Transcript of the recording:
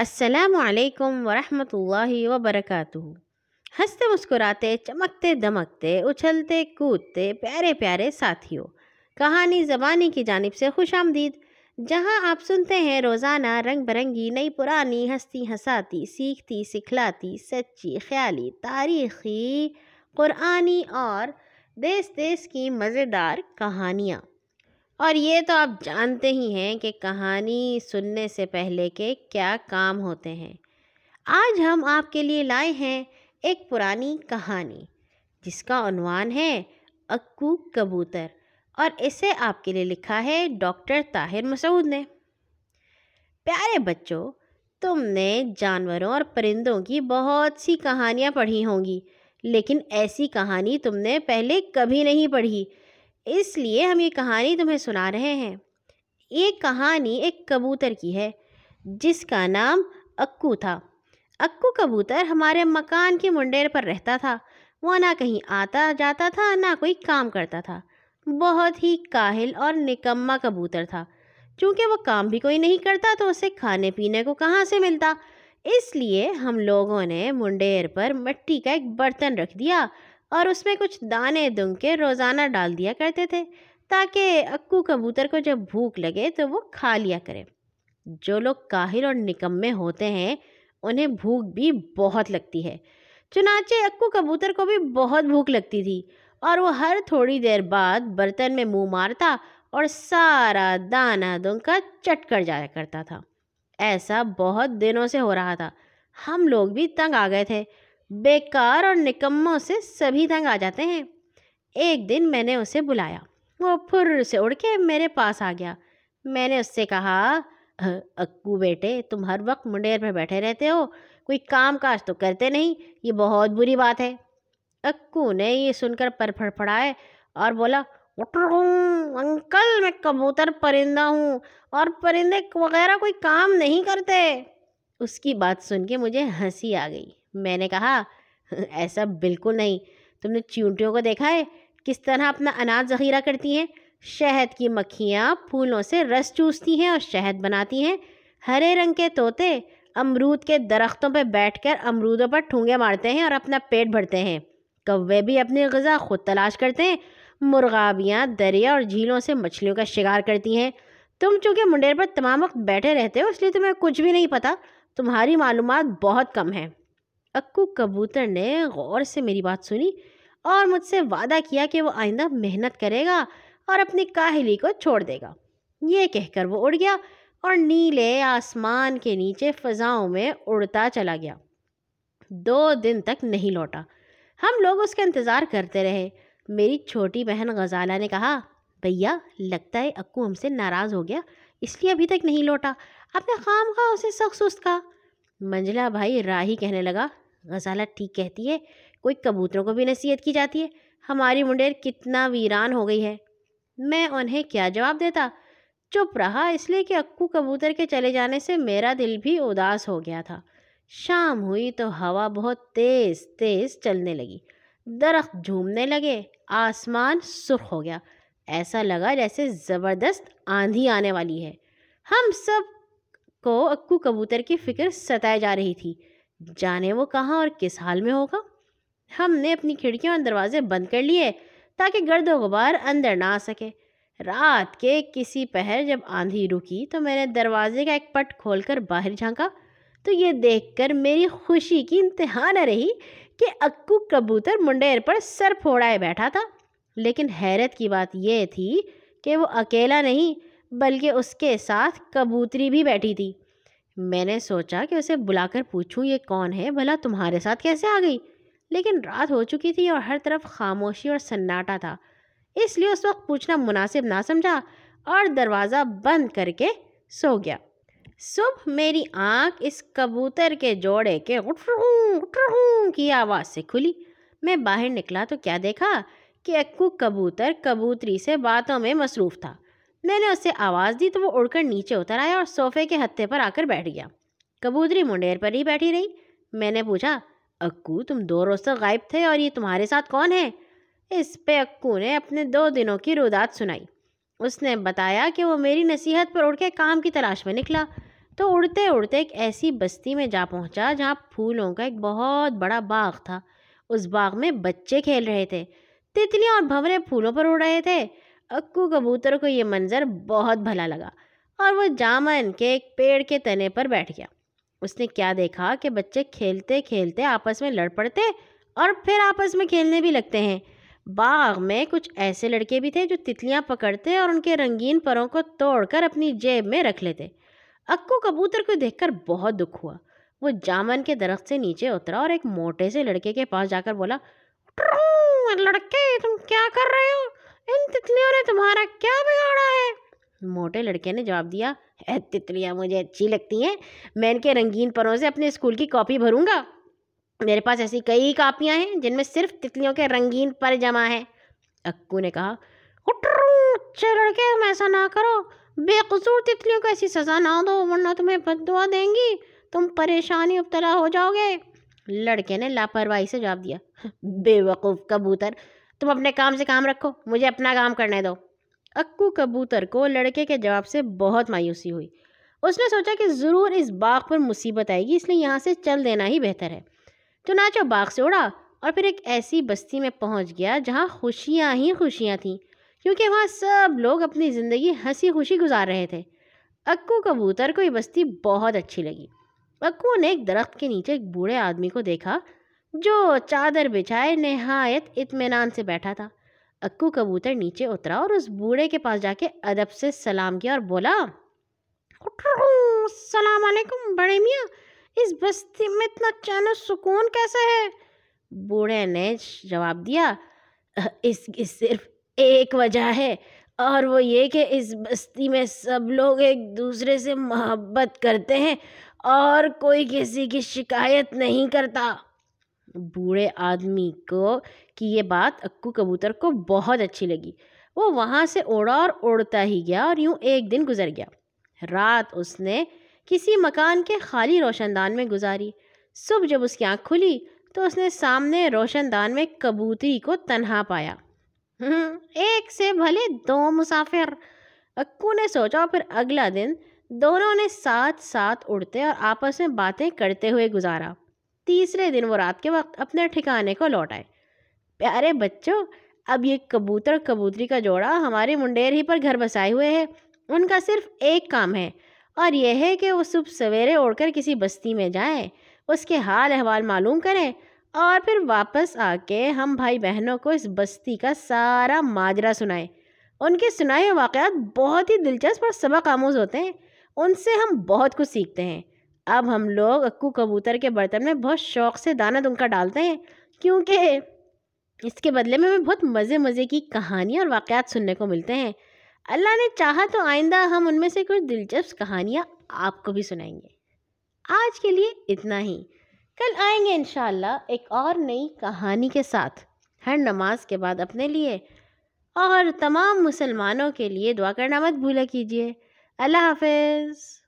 السلام علیکم ورحمۃ اللہ وبرکاتہ۔ ہنستے مسکراتے، چمکتے، دمکتے، اچھلتے، کودتے، پیارے پیارے ساتھیوں۔ کہانی زبانی کی جانب سے خوش آمدید۔ جہاں آپ سنتے ہیں، روزانہ رنگ برنگی، نئی پرانی ہستی ہساتی سیکھتی، سکھلاتی، سچی، خیالی، تاریخی، قرآنی اور دیس دیس کی مزیدار کہانیاں۔ اور یہ تو آپ جانتے ہی ہیں کہ کہانی سننے سے پہلے کے کیا کام ہوتے ہیں۔ آج ہم آپ کے لیے لائے ہیں ایک پرانی کہانی، جس کا عنوان ہے اکو کبوتر، اور اسے آپ کے لیے لکھا ہے ڈاکٹر طاہر مسعود نے۔ پیارے بچوں، تم نے جانوروں اور پرندوں کی بہت سی کہانیاں پڑھی ہوں گی، لیکن ایسی کہانی تم نے پہلے کبھی نہیں پڑھی۔ اس لیے ہم یہ کہانی تمہیں سنا رہے ہیں۔ یہ کہانی ایک کبوتر کی ہے، جس کا نام اکو تھا۔ اکو کبوتر ہمارے مکان کی منڈیر پر رہتا تھا۔ وہ نہ کہیں آتا جاتا تھا، نہ کوئی کام کرتا تھا۔ بہت ہی کاہل اور نکما کبوتر تھا۔ چونکہ وہ کام بھی کوئی نہیں کرتا تو اسے کھانے پینے کو کہاں سے ملتا؟ اس لیے ہم لوگوں نے منڈیر پر مٹی کا ایک برتن رکھ دیا۔ اور اس میں کچھ دانے دنگ کے روزانہ ڈال دیا کرتے تھے تاکہ اکو کبوتر کو جب بھوک لگے تو وہ کھا لیا کرے۔ جو لوگ کاہل اور نکمے ہوتے ہیں، انہیں بھوک بھی بہت لگتی ہے۔ چنانچہ اکو کبوتر کو بھی بہت بھوک لگتی تھی اور وہ ہر تھوڑی دیر بعد برتن میں منہ مارتا اور سارا دانہ دنگ کا چٹ کر جایا کرتا تھا۔ ایسا بہت دنوں سے ہو رہا تھا۔ ہم لوگ بھی تنگ آ گئے تھے۔ بیکار اور نکموں سے سبھی تنگ آ جاتے ہیں۔ ایک دن میں نے اسے بلایا۔ وہ پھر سے اڑ کے میرے پاس آ گیا۔ میں نے اس سے کہا اکو بیٹے، تم ہر وقت منڈیر پہ بیٹھے رہتے ہو۔ کوئی کام کاج تو کرتے نہیں۔ یہ بہت بری بات ہے۔ اکو نے یہ سن کر پر پھڑ پڑائے اور بولا ہوں انکل، میں کبوتر پرندہ ہوں اور پرندے وغیرہ کوئی کام نہیں کرتے۔ اس کی بات سن کے مجھے ہنسی آ گئی۔ میں نے کہا، ایسا بالکل نہیں۔ تم نے چونٹیوں کو دیکھا ہے؟ کس طرح اپنا اناج ذخیرہ کرتی ہیں؟ شہد کی مکھیاں پھولوں سے رس چوستی ہیں اور شہد بناتی ہیں۔ ہرے رنگ کے طوطے امرود کے درختوں پہ بیٹھ کر امرودوں پر ٹھونگے مارتے ہیں اور اپنا پیٹ بھرتے ہیں۔ کوے بھی اپنی غذا خود تلاش کرتے ہیں۔ مرغابیاں، دریا اور جھیلوں سے مچھلیوں کا شکار کرتی ہیں۔ تم چونکہ منڈیر پر تمام وقت بیٹھے رہتے ہو، اس لیے تمہیں کچھ بھی نہیں پتہ تمہاری معلومات بہت کم ہیں۔ اکو کبوتر نے غور سے میری بات سنی اور مجھ سے وعدہ کیا کہ وہ آئندہ محنت کرے گا اور اپنی کاہلی کو چھوڑ دے گا۔ یہ کہہ کر وہ اڑ گیا اور نیلے آسمان کے نیچے فضاؤں میں اڑتا چلا گیا۔ دو دن تک نہیں لوٹا۔ ہم لوگ اس کا انتظار کرتے رہے۔ میری چھوٹی بہن غزالہ نے کہا، بھیا، لگتا ہے اکو ہم سے ناراض ہو گیا، اس لیے ابھی تک نہیں لوٹا۔ اپنے خام خواہ اسے سخت سست کا منجلا بھائی راہی کہنے لگا، غزالہ ٹھیک کہتی ہے، کوئی کبوتروں کو بھی نصیحت کی جاتی ہے؟ ہماری منڈیر کتنا ویران ہو گئی ہے۔ میں انہیں کیا جواب دیتا؟ چپ رہا، اس لیے کہ اکو کبوتر کے چلے جانے سے میرا دل بھی اداس ہو گیا تھا۔ شام ہوئی تو ہوا بہت تیز تیز چلنے لگی۔ درخت جھومنے لگے، آسمان سرخ ہو گیا۔ ایسا لگا جیسے زبردست آندھی آنے والی ہے۔ ہم سب کو اکو کبوتر کی فکر ستائے جا رہی تھی۔ جانے وہ کہاں اور کس حال میں ہوگا؟ ہم نے اپنی کھڑکیاں اور دروازے بند کر لیے تاکہ گرد و غبار اندر نہ آ سکے۔ رات کے کسی پہر جب آندھی رکی تو میں نے دروازے کا ایک پٹ کھول کر باہر جھانکا تو یہ دیکھ کر میری خوشی کی انتہا نہ رہی کہ اکو کبوتر منڈیر پر سر پھوڑائے بیٹھا تھا۔ لیکن حیرت کی بات یہ تھی کہ وہ اکیلا نہیں بلکہ اس کے ساتھ کبوتری بھی بیٹھی تھی۔ میں نے سوچا کہ اسے بلا کر پوچھوں، یہ کون ہے؟ بھلا تمہارے ساتھ کیسے آ گئی؟ لیکن رات ہو چکی تھی اور ہر طرف خاموشی اور سناٹا تھا۔ اس لیے اس وقت پوچھنا مناسب نہ سمجھا اور دروازہ بند کر کے سو گیا۔ صبح میری آنکھ اس کبوتر کے جوڑے کے کی آواز سے کھلی۔ میں باہر نکلا تو کیا دیکھا کہ اکو کبوتر کبوتری سے باتوں میں مصروف تھا۔ میں نے اسے آواز دی تو وہ اڑ کر نیچے اتر آیا اور صوفے کے ہتھے پر آ کر بیٹھ گیا۔ کبوتری منڈیر پر ہی بیٹھی رہی۔ میں نے پوچھا، اکو، تم دو روز تک غائب تھے اور یہ تمہارے ساتھ کون ہے؟ اس پہ اکو نے اپنے دو دنوں کی رودات سنائی۔ اس نے بتایا کہ وہ میری نصیحت پر اڑ کے کام کی تلاش میں نکلا۔ تو اڑتے اڑتے ایک ایسی بستی میں جا پہنچا جہاں پھولوں کا ایک بہت بڑا باغ تھا۔ اس باغ میں بچے کھیل رہے تھے۔ تتلیاں اور بھورے پھولوں پر اڑ رہے تھے۔ اکو کبوتر کو یہ منظر بہت بھلا لگا اور وہ جامن کے ایک پیڑ کے تنے پر بیٹھ گیا۔ اس نے کیا دیکھا کہ بچے کھیلتے کھیلتے آپس میں لڑ پڑتے اور پھر آپس میں کھیلنے بھی لگتے ہیں۔ باغ میں کچھ ایسے لڑکے بھی تھے جو تتلیاں پکڑتے اور ان کے رنگین پروں کو توڑ کر اپنی جیب میں رکھ لیتے۔ اکو کبوتر کو دیکھ کر بہت دکھ ہوا۔ وہ جامن کے درخت سے نیچے اترا اور ایک موٹے سے لڑکے کے پاس جا کر بولا لڑکے، تم کیا کر رہے ہو؟ ان تتلیوں نے تمہارا کیا بگاڑا ہے؟ موٹے لڑکے نے جواب دیا، اے تتلیاں، مجھے اچھی لگتی ہیں، میں ان کے رنگین پروں سے اپنے اسکول کی کاپی بھروں گا۔ میرے پاس ایسی کئی کاپیاں ہیں جن میں صرف تتلیوں کے رنگین پر جمع ہیں۔ اکو نے کہا اچھے لڑکے، تم ایسا نہ کرو۔ بے قصور تتلیوں کو ایسی سزا نہ دو، ورنہ تمہیں بد دعا دیں گی۔ تم پریشانی، ابتلا ہو جاؤ گے۔ لڑکے نے لاپرواہی سے جواب دیا، بے وقوف کبوتر تم اپنے کام سے کام رکھو، مجھے اپنا کام کرنے دو۔ اکو کبوتر کو لڑکے کے جواب سے بہت مایوسی ہوئی۔ اس نے سوچا کہ ضرور اس باغ پر مصیبت آئے گی، اس لیے یہاں سے چل دینا ہی بہتر ہے۔ چنانچہ باغ سے اڑا اور پھر ایک ایسی بستی میں پہنچ گیا جہاں خوشیاں ہی خوشیاں تھیں، کیونکہ وہاں سب لوگ اپنی زندگی ہنسی خوشی گزار رہے تھے۔ اکو کبوتر کو یہ بستی بہت اچھی لگی۔ اکو نے ایک درخت کے نیچے ایک بوڑھے آدمی کو دیکھا۔ جو چادر بچھائے نہایت اطمینان سے بیٹھا تھا۔ اکو کبوتر نیچے اترا اور اس بوڑھے کے پاس جا کے ادب سے سلام کیا اور بولا السلام علیکم بڑے میاں، اس بستی میں اتنا چین و سکون کیسے ہے؟ بوڑھے نے جواب دیا، اس کی صرف ایک وجہ ہے اور وہ یہ کہ اس بستی میں سب لوگ ایک دوسرے سے محبت کرتے ہیں اور کوئی کسی کی شکایت نہیں کرتا۔ بوڑھے آدمی کو کی یہ بات اکو کبوتر کو بہت اچھی لگی۔ وہ وہاں سے اڑا اور اڑتا ہی گیا اور یوں ایک دن گزر گیا۔ رات اس نے کسی مکان کے خالی روشن دان میں گزاری۔ صبح جب اس کی آنکھ کھلی تو اس نے سامنے روشن دان میں کبوتری کو تنہا پایا۔ ایک سے بھلے دو مسافر۔ اکو نے سوچا پھر اگلا دن دونوں نے ساتھ ساتھ اڑتے اور آپس میں باتیں کرتے ہوئے گزارا۔ تیسرے دن وہ رات کے وقت اپنے ٹھکانے کو لوٹ آئے۔ پیارے بچوں، اب یہ کبوتر کبوتری کا جوڑا ہمارے منڈیر ہی پر گھر بسائے ہوئے ہے۔ ان کا صرف ایک کام ہے، اور یہ ہے کہ وہ صبح سویرے اڑ کر کسی بستی میں جائیں، اس کے حال احوال معلوم کریں، اور پھر واپس آ کے ہم بھائی بہنوں کو اس بستی کا سارا ماجرا سنائیں۔ ان کے سنائے واقعات بہت ہی دلچسپ اور سبق آموز ہوتے ہیں۔ ان سے ہم بہت کچھ سیکھتے ہیں۔ اب ہم لوگ اکو کبوتر کے برتن میں بہت شوق سے دانہ دنکا ڈالتے ہیں، کیونکہ اس کے بدلے میں ہمیں بہت مزے مزے کی کہانیاں اور واقعات سننے کو ملتے ہیں۔ اللہ نے چاہا تو آئندہ ہم ان میں سے کچھ دلچسپ کہانیاں آپ کو بھی سنائیں گے۔ آج کے لیے اتنا ہی۔ کل آئیں گے انشاءاللہ ایک اور نئی کہانی کے ساتھ، ہر نماز کے بعد اپنے لیے۔ اور تمام مسلمانوں کے لیے دعا کرنا مت بھولا کیجیے۔ اللہ حافظ۔